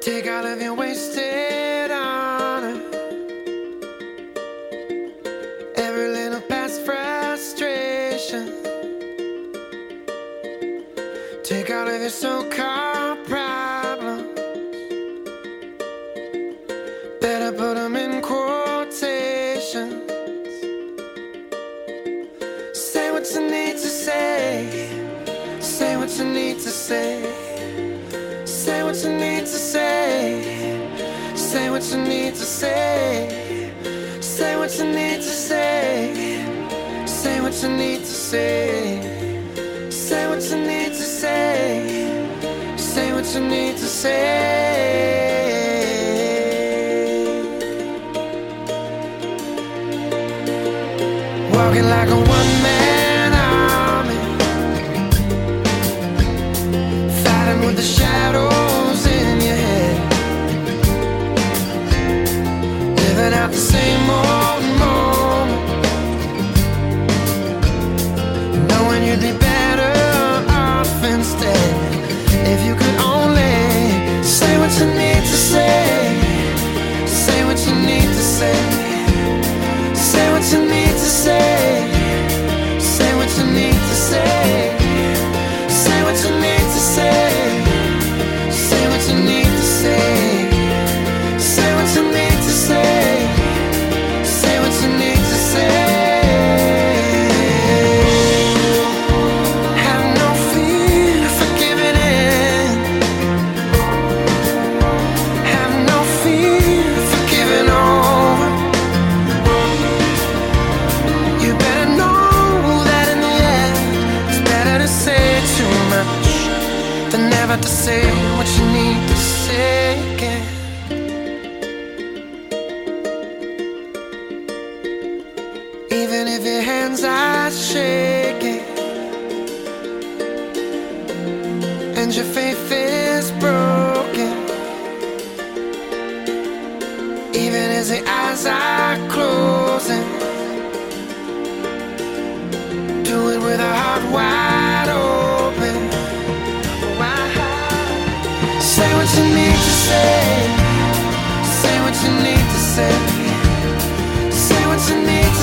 Take all of your wasted honor. Every little past frustration. Take all of your so called problems. Better put them in quotations. Say what you need to say. Say what you need to say. Say what you need to say. What you need to say. Say what you need to say. Say what you need to say. Say what you need to say. Say what you need to say. Walking like a one man Living out the same old to say what you need to say again. Even if your hands are shaking and your faith is broken, even as the eyes are closing. Say what you need to say. Say what you need to say. Say what you need